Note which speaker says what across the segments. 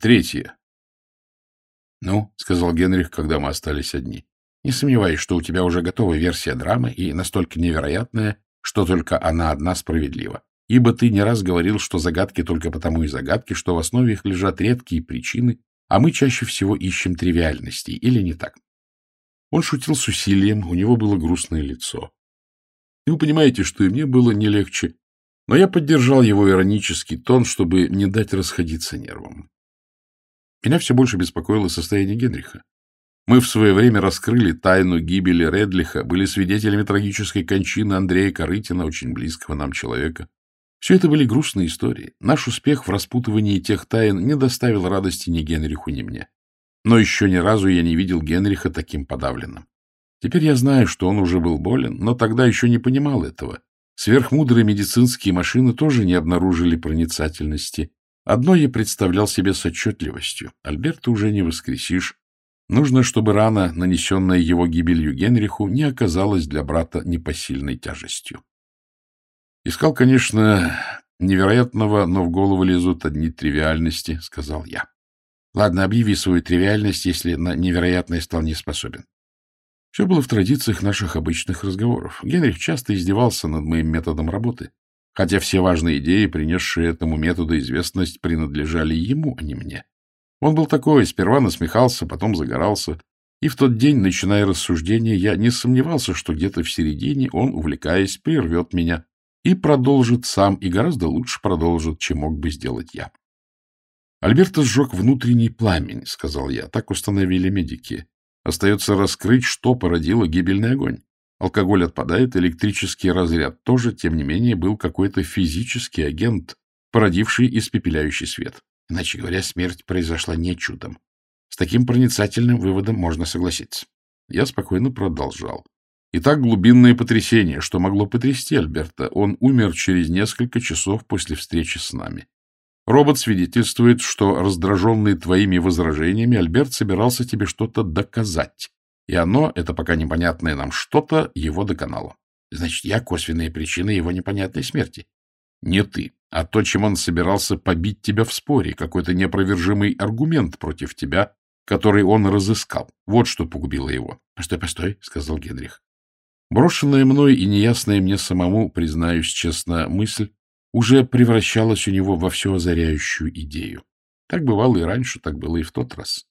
Speaker 1: Третье. — Ну, — сказал Генрих, когда мы остались одни, — не сомневаюсь, что у тебя уже готова версия драмы и настолько невероятная, что только она одна справедлива. Ибо ты не раз говорил, что загадки только потому и загадки, что в основе их лежат редкие причины, а мы чаще всего ищем тривиальностей, или не так? Он шутил с усилием, у него было грустное лицо. И вы понимаете, что и мне было не легче, но я поддержал его иронический тон, чтобы не дать расходиться нервам. Меня все больше беспокоило состояние Генриха. Мы в свое время раскрыли тайну гибели Редлиха, были свидетелями трагической кончины Андрея Корытина, очень близкого нам человека. Все это были грустные истории. Наш успех в распутывании тех тайн не доставил радости ни Генриху, ни мне. Но еще ни разу я не видел Генриха таким подавленным. Теперь я знаю, что он уже был болен, но тогда еще не понимал этого. Сверхмудрые медицинские машины тоже не обнаружили проницательности. Одно я представлял себе с отчетливостью. Альберта уже не воскресишь. Нужно, чтобы рана, нанесенная его гибелью Генриху, не оказалась для брата непосильной тяжестью. Искал, конечно, невероятного, но в голову лезут одни тривиальности, — сказал я. Ладно, объяви свою тривиальность, если на невероятное стал не способен. Все было в традициях наших обычных разговоров. Генрих часто издевался над моим методом работы, хотя все важные идеи, принесшие этому методу известность, принадлежали ему, а не мне. Он был такой, сперва насмехался, потом загорался, и в тот день, начиная рассуждение, я не сомневался, что где-то в середине он, увлекаясь, прервет меня и продолжит сам, и гораздо лучше продолжит, чем мог бы сделать я. Альберто сжег внутренний пламень, — сказал я. Так установили медики. Остается раскрыть, что породило гибельный огонь. Алкоголь отпадает, электрический разряд тоже, тем не менее, был какой-то физический агент, породивший испепеляющий свет. Иначе говоря, смерть произошла не чудом. С таким проницательным выводом можно согласиться. Я спокойно продолжал. Итак, глубинное потрясение, что могло потрясти Альберта. Он умер через несколько часов после встречи с нами. Робот свидетельствует, что, раздраженный твоими возражениями, Альберт собирался тебе что-то доказать. И оно, это пока непонятное нам что-то, его доконало. Значит, я косвенная причина его непонятной смерти. Не ты, а то, чем он собирался побить тебя в споре, какой-то неопровержимый аргумент против тебя, который он разыскал. Вот что погубило его. — Постой, постой, — сказал Генрих. Брошенная мной и неясная мне самому, признаюсь честно, мысль уже превращалась у него во всю озаряющую идею. Так бывало и раньше, так было и в тот раз.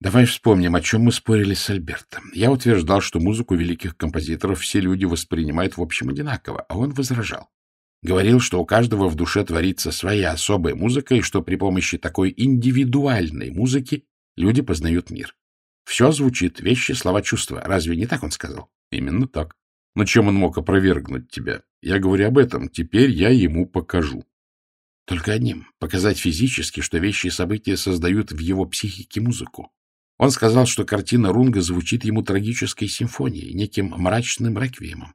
Speaker 1: Давай вспомним, о чем мы спорили с Альбертом. Я утверждал, что музыку великих композиторов все люди воспринимают в общем одинаково, а он возражал. Говорил, что у каждого в душе творится своя особая музыка, и что при помощи такой индивидуальной музыки люди познают мир. Все звучит, вещи, слова, чувства. Разве не так он сказал? Именно так. Но чем он мог опровергнуть тебя? Я говорю об этом. Теперь я ему покажу. Только одним. Показать физически, что вещи и события создают в его психике музыку. Он сказал, что картина Рунга звучит ему трагической симфонией, неким мрачным реквиемом.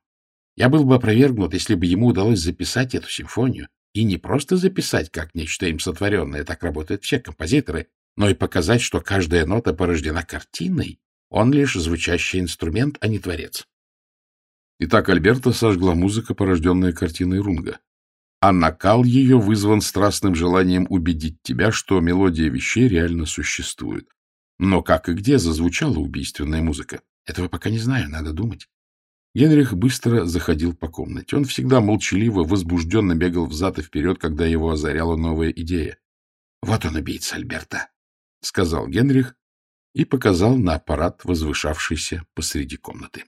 Speaker 1: Я был бы опровергнут, если бы ему удалось записать эту симфонию, и не просто записать, как нечто им сотворенное, так работают все композиторы, но и показать, что каждая нота порождена картиной, он лишь звучащий инструмент, а не творец. Итак, Альберта сожгла музыка, порожденная картиной Рунга. А накал ее вызван страстным желанием убедить тебя, что мелодия вещей реально существует. Но как и где зазвучала убийственная музыка? Этого пока не знаю, надо думать. Генрих быстро заходил по комнате. Он всегда молчаливо, возбужденно бегал взад и вперед, когда его озаряла новая идея. — Вот он, убийца Альберта, — сказал Генрих и показал на аппарат, возвышавшийся посреди комнаты.